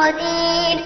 قدير